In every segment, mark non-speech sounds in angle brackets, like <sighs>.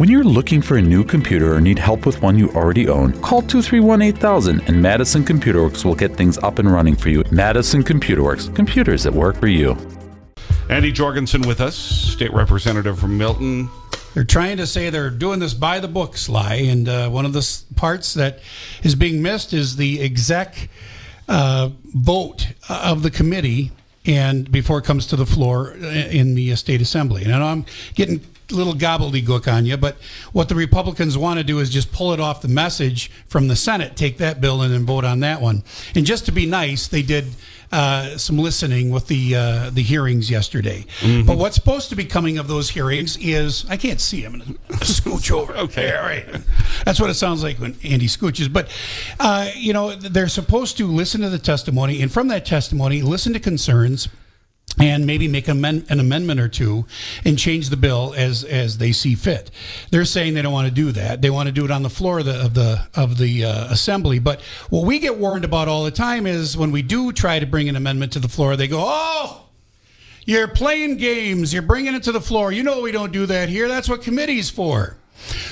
When you're looking for a new computer or need help with one you already own, call 231 8000 and Madison Computer Works will get things up and running for you. Madison Computer Works, computers that work for you. Andy Jorgensen with us, state representative from Milton. They're trying to say they're doing this by the book, Sly, and uh, one of the s- parts that is being missed is the exec uh, vote of the committee, and before it comes to the floor uh, in the uh, state assembly. And I know I'm getting a little gobbledygook on you, but what the Republicans want to do is just pull it off the message from the Senate, take that bill and then vote on that one. And just to be nice, they did uh, some listening with the uh, the hearings yesterday. But what's supposed to be coming of those hearings is I can't see him. Gonna Scooch <laughs> over. Okay. Yeah, right. That's what it sounds like when Andy scooches. But uh, you know, they're supposed to listen to the testimony, and from that testimony, listen to concerns. And maybe make an amendment or two and change the bill as as they see fit. They're saying they don't want to do that. They want to do it on the floor of the of the of the uh, assembly. But what we get warned about all the time is when we do try to bring an amendment to the floor, they go, "Oh, you're playing games. You're bringing it to the floor. You know we don't do that here. That's what committee's for."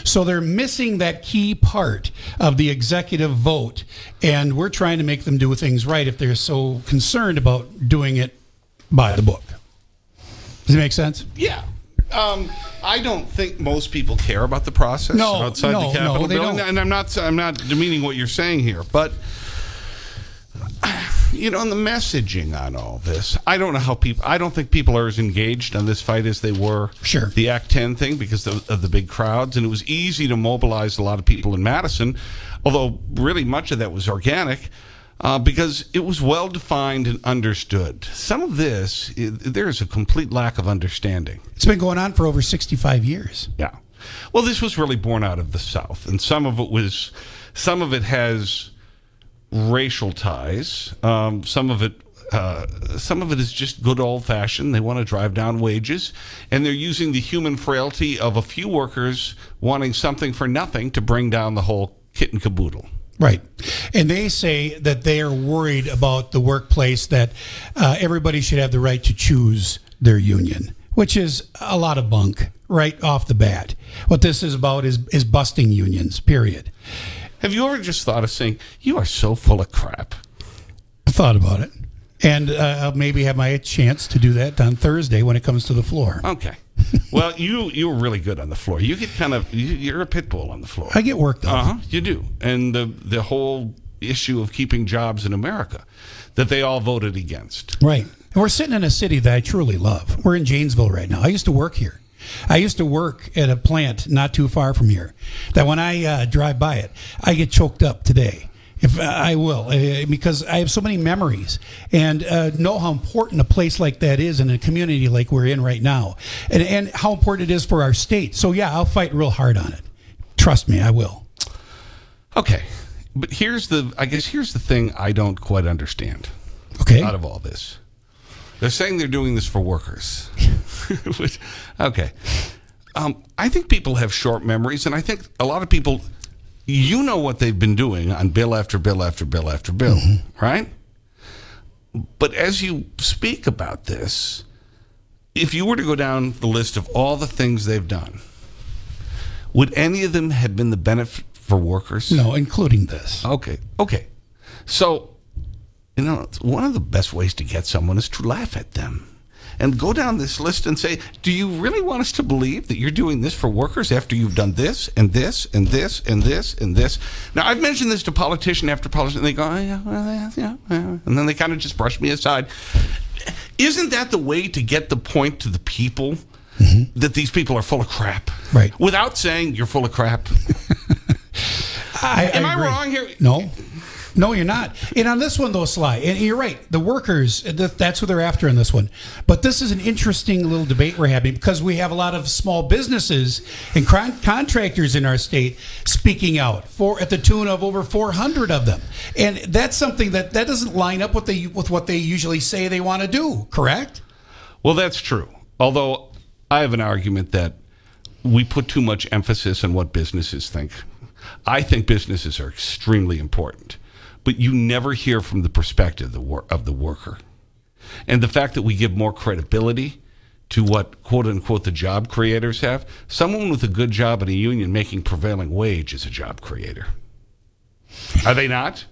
So they're missing that key part of the executive vote, and we're trying to make them do things right if they're so concerned about doing it by the book. Does it make sense? Yeah. Um, I don't think most people care about the process No, outside no, the Capitol no, building, and I'm not I'm not demeaning what you're saying here, but <sighs> you know, and the messaging on all this, I don't know how people. I don't think people are as engaged on this fight as they were. Sure. The Act 10 thing because of, of the big crowds, and it was easy to mobilize a lot of people in Madison, although really much of that was organic. Uh, because it was well defined and understood. Some of this, i there is a complete lack of understanding. It's been going on for over 65 years. Yeah. Well, this was really born out of the South, and some of it was, some of it has racial ties. Um, some of it, uh, some of it is just good old fashioned. They want to drive down wages, and they're using the human frailty of a few workers wanting something for nothing to bring down the whole kit and caboodle. Right. And they say that they are worried about the workplace, that uh, everybody should have the right to choose their union, which is a lot of bunk right off the bat. What this is about is, is busting unions, period. Have you ever just thought of saying, "You are so full of crap"? I thought about it. And uh, I'll maybe have my chance to do that on Thursday when it comes to the floor. Okay. <laughs> well, you you were really good on the floor. You get kind of you, you're a pit bull on the floor. I get worked Uh up. huh. You do, and the the whole issue of keeping jobs in America that they all voted against. Right. And we're sitting in a city that I truly love. We're in Janesville right now. I used to work here. I used to work at a plant not too far from here. That when I uh, drive by it, I get choked up today. If I will, uh, because I have so many memories and uh, know how important a place like that is in a community like we're in right now, and, and how important it is for our state. So yeah, I'll fight real hard on it. Trust me, I will. Okay, but here's the I guess here's the thing I don't quite understand Okay. out of all this. They're saying they're doing this for workers. <laughs> Which, okay. Um, I think people have short memories, and I think a lot of people, you know what they've been doing on bill after bill after bill after bill, mm-hmm. right? But as you speak about this, if you were to go down the list of all the things they've done, would any of them have been the benefit for workers? No, including this. Okay. Okay. So, you know, one of the best ways to get someone is to laugh at them. And go down this list and say, do you really want us to believe that you're doing this for workers after you've done this and this and this and this and this? Now, I've mentioned this to politician after politician. And they go, oh, yeah, well, yeah, yeah. And then they kind of just brush me aside. Isn't that the way to get the point to the people mm-hmm. that these people are full of crap? Right. Without saying you're full of crap. <laughs> I, Am I agree. wrong here? No. No, you're not. And on this one, though, Sly, and you're right. The workers, that's what they're after in this one. But this is an interesting little debate we're having because we have a lot of small businesses and con- contractors in our state speaking out for at the tune of over 400 of them, and that's something that that doesn't line up with with what they usually say they want to do. Correct? Well, that's true. Although I have an argument that we put too much emphasis on what businesses think. I think businesses are extremely important, but you never hear from the perspective of the, wor- of the worker. And the fact that we give more credibility to what quote unquote the job creators have. Someone with a good job in a union making prevailing wage is a job creator. Are they not?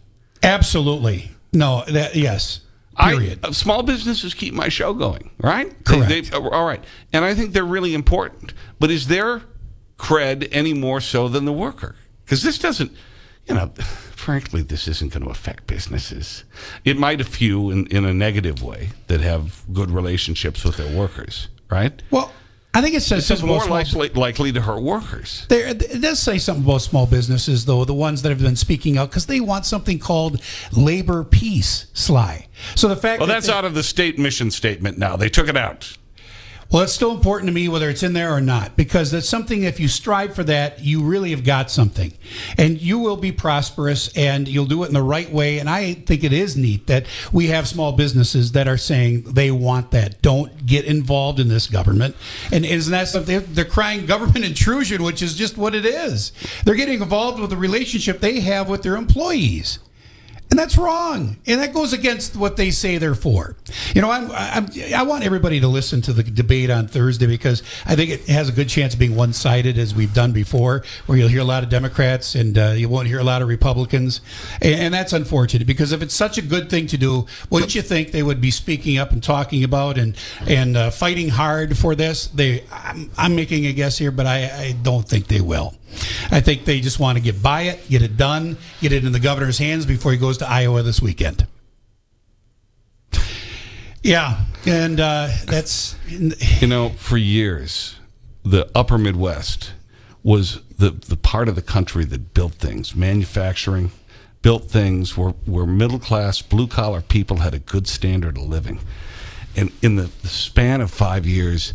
Absolutely. No, that yes. Period. I, uh, small businesses keep my show going, right? Correct. They, they, all right. And I think they're really important. But is their cred any more so than the worker? Because this doesn't, you know, frankly, this isn't going to affect businesses. It might a few in, in a negative way that have good relationships with their workers, right? Well, I think it says This is more likely, likely to hurt workers. There, it does say something about small businesses, though, the ones that have been speaking out, because they want something called labor peace, Sly. So the fact Well, that that's they- out of the state mission statement now. They took it out. Well, it's still important to me whether it's in there or not because that's something. If you strive for that, you really have got something, and you will be prosperous, and you'll do it in the right way. And I think it is neat that we have small businesses that are saying they want that. Don't get involved in this government, and isn't that something? They're crying government <laughs> intrusion, which is just what it is. They're getting involved with the relationship they have with their employees. And that's wrong. And that goes against what they say they're for. You know, I'm, I'm, I want everybody to listen to the debate on Thursday because I think it has a good chance of being one sided as we've done before, where you'll hear a lot of Democrats and uh, you won't hear a lot of Republicans. And, and that's unfortunate because if it's such a good thing to do, wouldn't you think they would be speaking up and talking about and, and uh, fighting hard for this? They, I'm, I'm making a guess here, but I, I don't think they will. I think they just want to get by it, get it done, get it in the governor's hands before he goes to Iowa this weekend. Yeah, and uh, that's You know, for years, the upper Midwest was the, the part of the country that built things, manufacturing, built things where, where middle class, blue collar people had a good standard of living. And in the, the span of five years,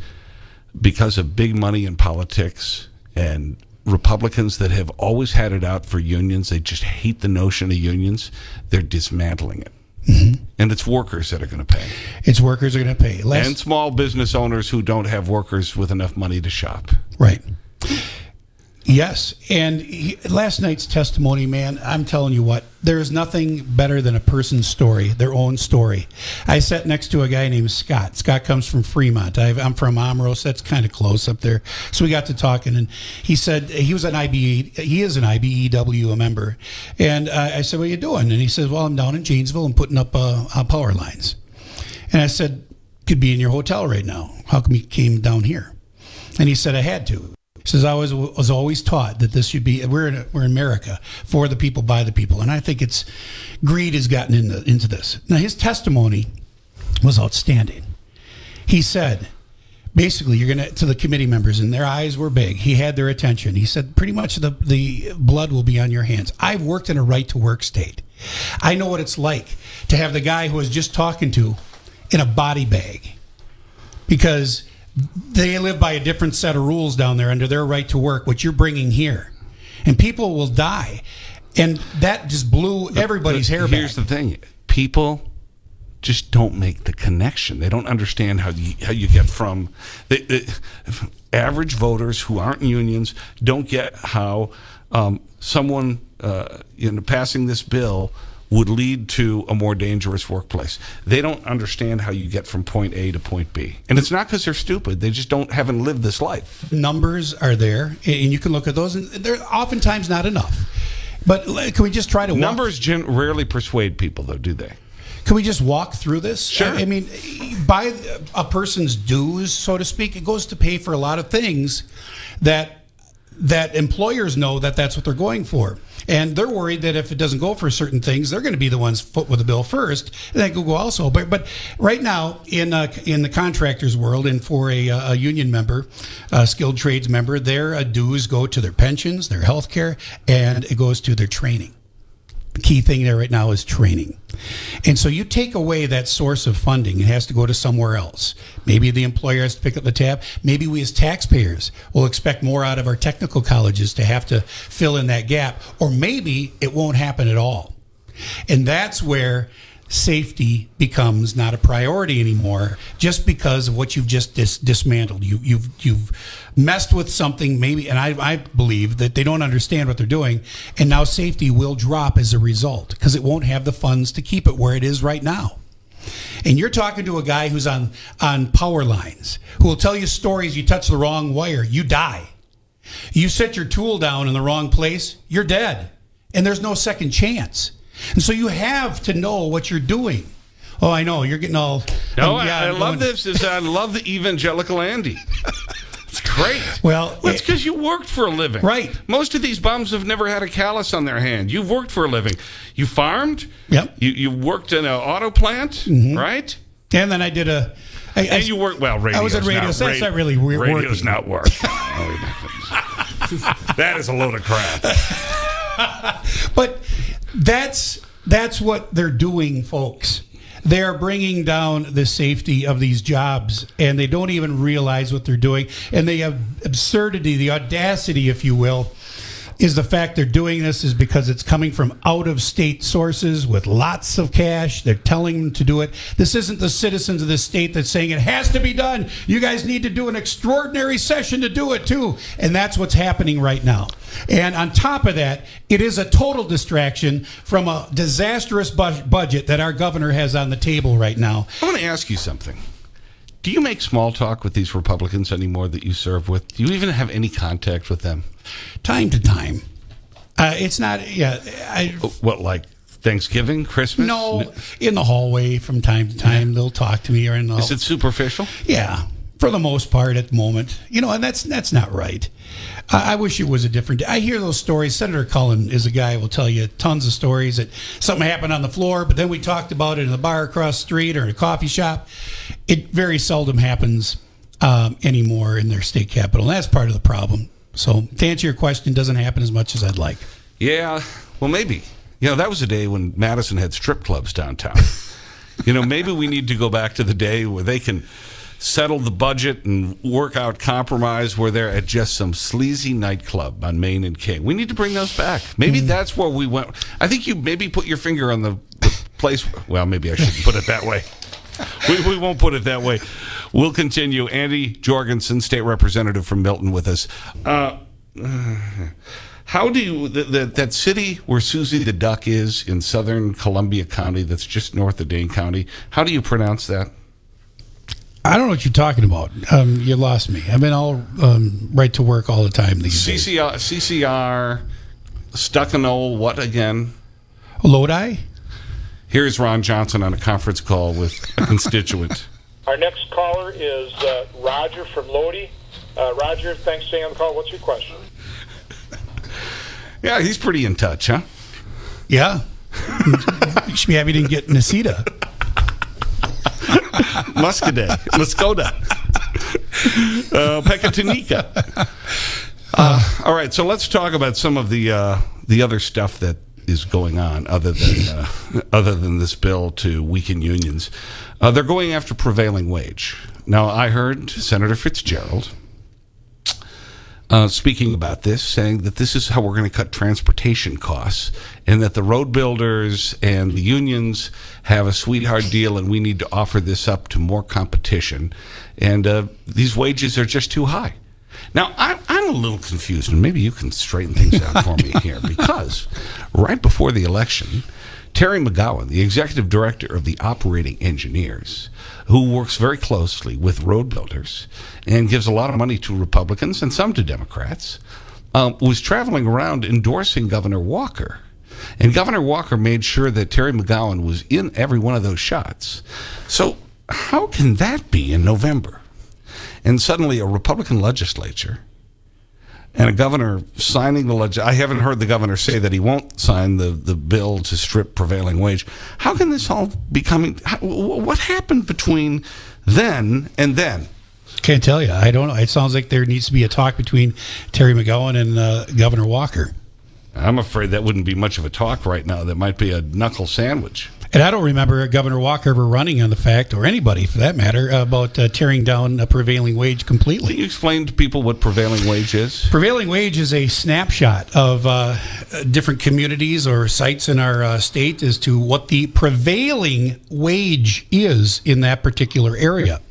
because of big money in politics and Republicans that have always had it out for unions, they just hate the notion of unions, they're dismantling it. Mm-hmm. And it's workers that are going to pay. it's workers are going to pay less. And small business owners who don't have workers with enough money to shop. Right. Yes, and he, last night's testimony, man, I'm telling you what, there is nothing better than a person's story, their own story. I sat next to a guy named Scott. Scott comes from Fremont. i I'm from Amros. That's kind of close up there. So we got to talking, and he said he was an IBE. He is an IBEW member, and uh, I said, "What are you doing?" And he says, "Well, I'm down in Janesville and putting up uh, uh, power lines." And I said, "Could be in your hotel right now. How come you came down here?" And he said, "I had to." Says, I was, was always taught that this should be, we're in, we're in America for the people, by the people. And I think it's greed has gotten into, into this. Now, his testimony was outstanding. He said, basically, you're going to, to the committee members, and their eyes were big. He had their attention. He said, pretty much the, the blood will be on your hands. I've worked in a right to work state. I know what it's like to have the guy who was just talking to in a body bag because they live by a different set of rules down there under their right to work, what you're bringing here. And people will die. And that just blew everybody's But hair Here's back. the thing: people just don't make the connection. They don't understand how you how you get from the, the average voters who aren't in unions don't get how um, someone uh, you know passing this bill would lead to a more dangerous workplace. They don't understand how you get from point A to point B, and it's not because they're stupid. They just don't haven't lived this life. Numbers are there, and you can look at those, and they're oftentimes not enough. But can we just try to walk, Numbers rarely persuade people, though, do they? Can we just walk through this? Sure. I, I mean, by a person's dues, so to speak, it goes to pay for a lot of things that that employers know that that's what they're going for. And they're worried that if it doesn't go for certain things, they're going to be the ones foot with the bill first, and then Google also. But but right now in uh, in the contractors world, and for a, uh, a union member, a skilled trades member, their uh, dues go to their pensions, their health care, and it goes to their training. The key thing there right now is training. And so you take away that source of funding, it has to go to somewhere else. Maybe the employer has to pick up the tab. Maybe we as taxpayers will expect more out of our technical colleges to have to fill in that gap. Or maybe it won't happen at all. And that's where safety becomes not a priority anymore just because of what you've just dis- dismantled. You, you've you've messed with something maybe, and I, I believe that they don't understand what they're doing, and now safety will drop as a result because it won't have the funds to keep it where it is right now. and you're talking to a guy who's on on power lines, who will tell you stories. You touch the wrong wire, you die. You set your tool down in the wrong place, you're dead, and there's no second chance. And so you have to know what you're doing. Oh, I know you're getting all. No, um, I, I I'm love this. Is I love the evangelical Andy. It's great. Well, Well, it's it- because you worked for a living. Right. Most of these bums have never had a callus on their hand. You've worked for a living. You farmed. Yep. You you worked in an auto plant, right? And then I did a. I, I- And you work well. Radio. I was at radio, so that's not really Radio's working. not work. <laughs> <laughs> that is a load of crap. <laughs> But that's that's what they're doing, folks. They're bringing down the safety of these jobs, and they don't even realize what they're doing. And they have absurdity, the audacity, if you will, is the fact they're doing this is because it's coming from out of state sources with lots of cash. They're telling them to do it. This isn't the citizens of the state that's saying it has to be done. You guys need to do an extraordinary session to do it too. And that's what's happening right now. And on top of that, it is a total distraction from a disastrous bu- budget that our governor has on the table right now. I want to ask you something. Do you make small talk with these Republicans anymore that you serve with? Do you even have any contact with them? Time to time. Uh, it's not, yeah. I, What, like Thanksgiving, Christmas? no, in the hallway from time to time, they'll talk to me or in the Is it superficial? Yeah, for the most part at the moment, you know, and that's that's not right. I, I wish it was a different. I hear those stories. Senator Cullen is a guy who will tell you tons of stories that something happened on the floor, but then we talked about it in the bar across the street or in a coffee shop. It very seldom happens um, anymore in their state capital, and that's part of the problem. So, to answer your question, doesn't happen as much as I'd like. Yeah, well, maybe. You know, that was a day when Madison had strip clubs downtown. <laughs> you know, maybe we need to go back to the day where they can settle the budget and work out compromise where they're at just some sleazy nightclub on Main and King. We need to bring those back. Maybe that's where we went. I think you maybe put your finger on the, the place. Well, maybe I shouldn't put it that way. We, we won't put it that way. We'll continue. Andy Jorgensen, state representative from Milton, with us. Uh, how do you, the, the, that city where Susie the Duck is in southern Columbia County, that's just north of Dane County, how do you pronounce that? I don't know what you're talking about. Um, you lost me. I've been all um, right to work all the time these days. CCR, CCR, Stuckanole, what again? Lodi? Here's Ron Johnson on a conference call with a constituent. <laughs> Our next caller is uh, Roger from Lodi. Uh, Roger, thanks for staying on the call. What's your question? yeah, he's pretty in touch, huh? Yeah. you should be happy to get Nisita. <laughs> Muscadet, Muscoda, uh, Pecatonica. Uh, all right, so let's talk about some of the uh, the other stuff that is going on other than uh, <laughs> other than this bill to weaken unions. Uh, they're going after prevailing wage. Now, I heard Senator Fitzgerald uh, speaking about this, saying that this is how we're going to cut transportation costs, and that the road builders and the unions have a sweetheart deal, and we need to offer this up to more competition. And uh, these wages are just too high. Now, I'm, I'm a little confused, and maybe you can straighten things out for me here, <laughs> because right before the election, Terry McGowan, the executive director of the operating engineers, who works very closely with road builders and gives a lot of money to Republicans and some to Democrats, um, was traveling around endorsing Governor Walker. And Governor Walker made sure that Terry McGowan was in every one of those shots. So, how can that be in November? And suddenly, a Republican legislature and a governor signing the leg. I haven't heard the governor say that he won't sign the, the bill to strip prevailing wage. How can this all be coming? How, what happened between then and then? Can't tell you. I don't know. It sounds like there needs to be a talk between Terry McGowan and uh, Governor Walker. I'm afraid that wouldn't be much of a talk right now. That might be a knuckle sandwich. And I don't remember Governor Walker ever running on the fact, or anybody for that matter, about uh, tearing down a prevailing wage Can completely. you explain to people what prevailing wage is? Prevailing wage is a snapshot of uh, different communities or sites in our uh, state as to what the prevailing wage is in that particular area.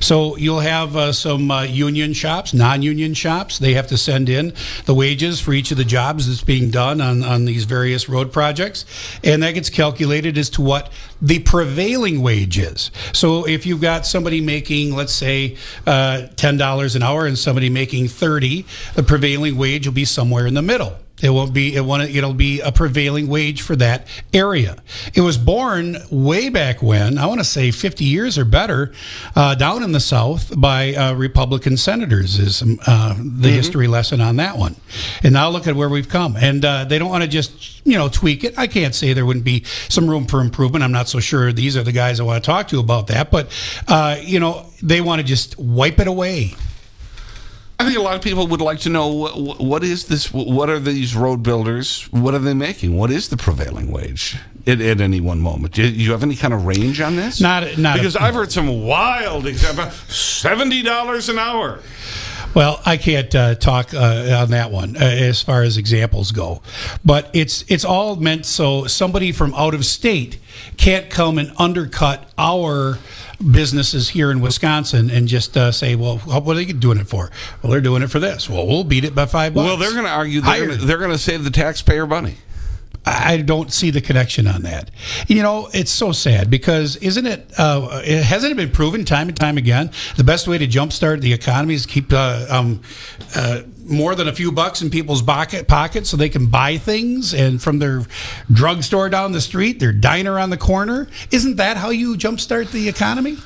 So you'll have uh, some uh, union shops, non union shops. They have to send in the wages for each of the jobs that's being done on, on these various road projects. And that gets calculated as to what the prevailing wage is. So if you've got somebody making, let's say, uh, ten dollars an hour, and somebody making thirty, the prevailing wage will be somewhere in the middle. It won't be. It won't. It'll be a prevailing wage for that area. It was born way back when. I want to say 50 years or better, uh, down in the South by uh, Republican senators. Is uh, the history lesson on that one? And now look at where we've come. And uh, they don't want to just you know tweak it. I can't say there wouldn't be some room for improvement. I'm not so sure. These are the guys I want to talk to about that. But uh, you know, they want to just wipe it away. I think a lot of people would like to know what, what is this? What are these road builders? What are they making? What is the prevailing wage at, at any one moment? Do you have any kind of range on this? Not, not because I've heard some wild example. Seventy dollars an hour. Well, I can't uh, talk uh, on that one uh, as far as examples go, but it's it's all meant so somebody from out of state can't come and undercut our businesses here in Wisconsin and just uh, say, well, what are they doing it for? Well, they're doing it for this. Well, we'll beat it by five bucks. Well, they're going to argue they're going to save the taxpayer money. I don't see the connection on that. You know, it's so sad because isn't it? Uh, it hasn't it been proven time and time again? The best way to jumpstart the economy is keep uh, um, uh, more than a few bucks in people's pocket pockets so they can buy things and from their drugstore down the street, their diner on the corner. Isn't that how you jumpstart the economy?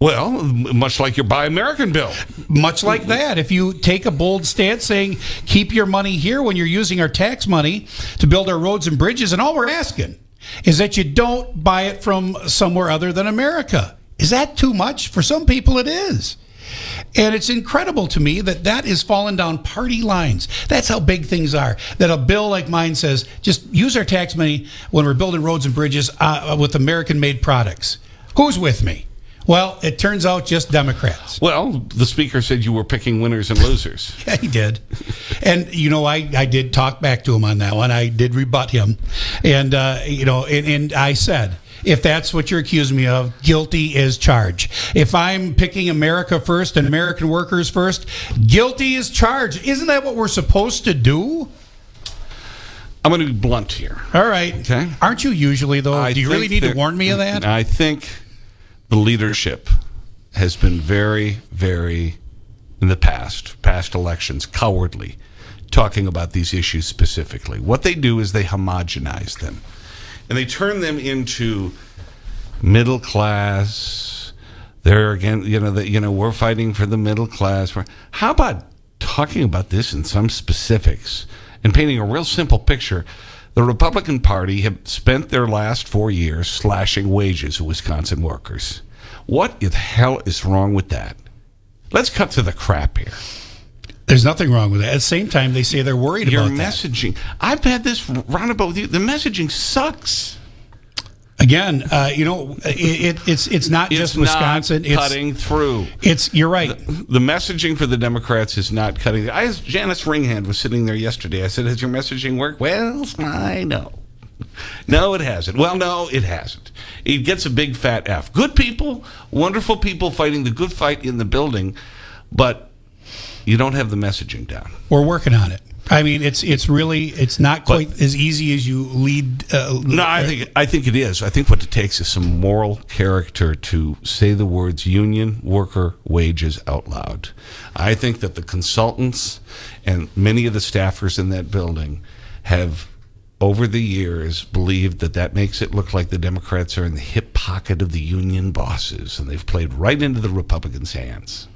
Well, much like your Buy American bill. Much like that. If you take a bold stance saying, keep your money here when you're using our tax money to build our roads and bridges, and all we're asking is that you don't buy it from somewhere other than America. Is that too much? For some people, it is. And it's incredible to me that that is falling down party lines. That's how big things are. That a bill like mine says, just use our tax money when we're building roads and bridges uh, with American made products. Who's with me? Well, it turns out just Democrats. Well, the speaker said you were picking winners and losers. <laughs> yeah, he did. And, you know, I, I did talk back to him on that one. I did rebut him. And, uh, you know, and, and I said, if that's what you're accusing me of, guilty is charged. If I'm picking America first and American workers first, guilty is charged. Isn't that what we're supposed to do? I'm going to be blunt here. All right. Okay. Aren't you usually, though? I do you really need to warn me of that? I think the leadership has been very, very, in the past, past elections, cowardly, talking about these issues specifically. What they do is they homogenize them. And they turn them into middle class. They're again, you know, the, you know, we're fighting for the middle class. How about talking about this in some specifics and painting a real simple picture? The Republican Party have spent their last four years slashing wages of Wisconsin workers. What the hell is wrong with that? Let's cut to the crap here. There's nothing wrong with that. At the same time, they say they're worried Your about messaging. I've had this roundabout with you. The messaging sucks. Again, uh, you know, it, it, it's it's not It's just Wisconsin. not it's cutting through. it's you're right. The messaging for the Democrats is not cutting. I Janis Ringhand was sitting there yesterday. I said, "Has your messaging worked?" Well, I know. No, it hasn't. Well, no, it hasn't. It gets a big fat F. Good people, wonderful people fighting the good fight in the building, but you don't have the messaging down. We're working on it. I mean, it's it's really it's not quite as easy as you lead. Uh, No, I think I think it is. I think what it takes is some moral character to say the words union worker wages out loud. I think that the consultants and many of the staffers in that building have over the years believed that that makes it look like the Democrats are in the hip pocket of the union bosses and they've played right into the Republicans' hands.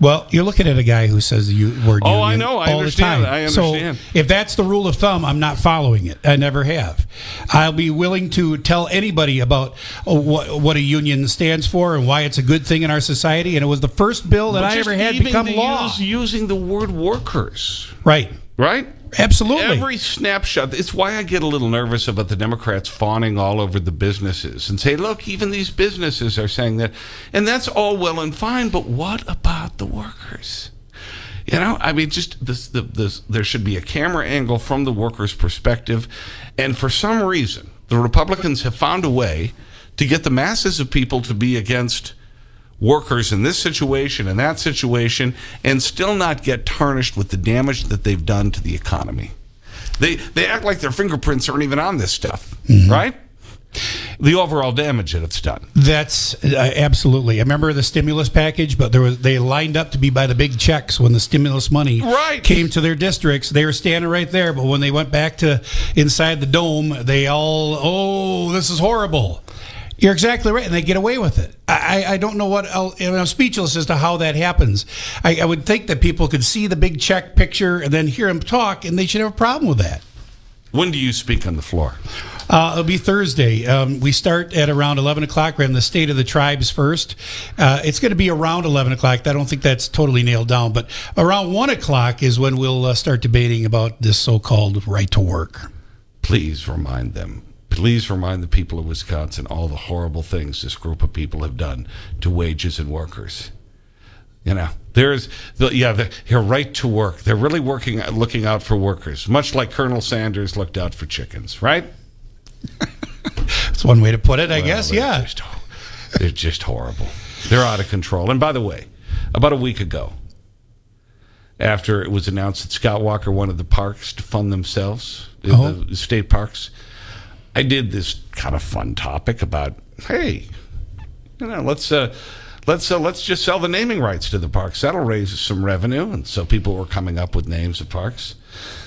Well, you're looking at a guy who says the word Oh, I union know. I all understand. the time. I understand. So if that's the rule of thumb, I'm not following it. I never have. I'll be willing to tell anybody about uh, what, what a union stands for and why it's a good thing in our society. And it was the first bill that But I ever had become law. use- using the word workers, Right. right? Absolutely. Every snapshot. It's why I get a little nervous about the Democrats fawning all over the businesses and say, look, even these businesses are saying that. And that's all well and fine, but what about the workers? You know, I mean, just this, the, this, there should be a camera angle from the workers' perspective. And for some reason, the Republicans have found a way to get the masses of people to be against workers in this situation and that situation and still not get tarnished with the damage that they've done to the economy. They, they act like their fingerprints aren't even on this stuff, right? the overall damage that it's done. That's uh, absolutely. I remember the stimulus package, but there was they lined up to be by the big checks when the stimulus money Right. came to their districts. They were standing right there, but when they went back to inside the dome, they all, oh, this is horrible. You're exactly right, and they get away with it. I, I I don't know what else. and I'm speechless as to how that happens. I, I would think that people could see the big check picture and then hear him talk, and they should have a problem with that. When do you speak on the floor? Uh, it'll be Thursday. Um, we start at around 11 o'clock. We're in the State of the Tribes first. Uh, it's going to be around 11 o'clock. I don't think that's totally nailed down, but around 1 o'clock is when we'll uh, start debating about this so called right to work. Please remind them. Please remind the people of Wisconsin all the horrible things this group of people have done to wages and workers. You know, there's the, yeah, the, your right to work. They're really working, looking out for workers, much like Colonel Sanders looked out for chickens, right? <laughs> That's one way to put it, I guess. They're Yeah. just, they're just horrible. They're out of control. And by the way, about a week ago, after it was announced that Scott Walker wanted the parks to fund themselves, Oh. the state parks, I did this kind of fun topic about, hey, you know, let's uh, let's uh, let's just sell the naming rights to the parks. That'll raise some revenue, and so people were coming up with names of parks.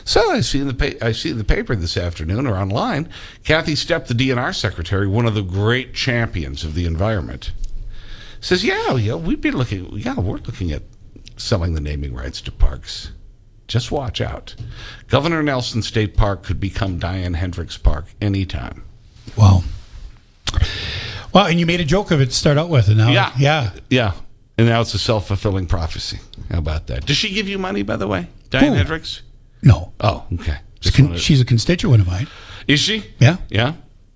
So I see in the I see in the paper this afternoon or online, Cathy Stepp, the DNR secretary, one of the great champions of the environment, says, "Yeah, yeah, we'd be looking. Yeah, we're looking at selling the naming rights to parks." Just watch out. Governor Nelson State Park could become Diane Hendricks Park anytime. Wow. Well, and you made a joke of it to start out with, and now, Yeah. yeah. Yeah. And now it's a self fulfilling prophecy. How about that? Does she give you money, by the way? Diane? Hendricks? No, Oh, okay. Con- she's a constituent of mine. Is she? Yeah, Yeah.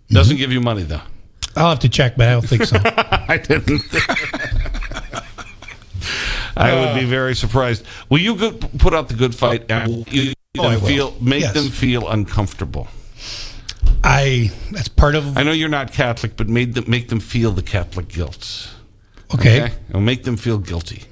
Doesn't give you money, though. I'll have to check, but I don't think so. <laughs> I didn't. <laughs> I would uh, be very surprised. Will you go, put out the good fight oh, and you, Oh, feel make Yes. them feel uncomfortable? I that's part of I know you're not Catholic, but made them make them feel the Catholic guilt. okay. It'll make them feel guilty.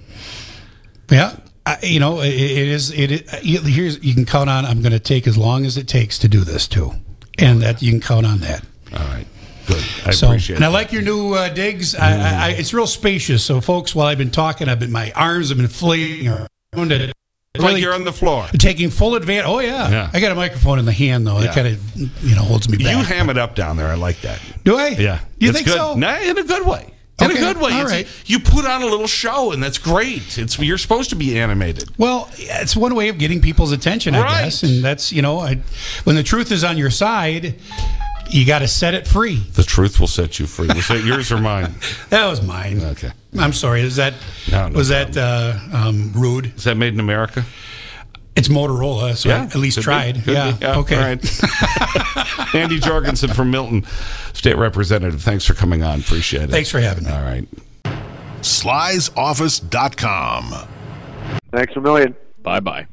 Yeah, I, you know, it, it is. It, it uh, here's you can count on. I'm going to take as long as it takes to do this too, and that you can count on that. All right. Good. I So, appreciate and it. I like your new uh, digs. I, I, I, it's real spacious. So, folks, while I've been talking, I've been my arms have been flailing around it. It's like you're on the floor. taking full advantage. Oh yeah. Yeah. I got a microphone in the hand though. Yeah. That kind of you know holds me back. You ham it up down there. I like that. Do I? Yeah. You It's think good. so? No, in a good way. In Okay, a good way. all It's- You put on a little show, and that's great. It's You're supposed to be animated. Well, it's one way of getting people's attention, I Right. guess, and that's you know, I, when the truth is on your side, you got to set it free. The truth will set you free. Was that yours or mine? <laughs> That was mine. Okay. I'm sorry. Is that No, no was that uh, um, rude? Is that made in America? It's Motorola, so I at least tried. Could Yeah. Okay. All right. <laughs> Andy Jorgensen from Milton, State Representative. Thanks for coming on. Appreciate it. Thanks for having me. All right. slysoffice.com. Thanks a million. Bye bye.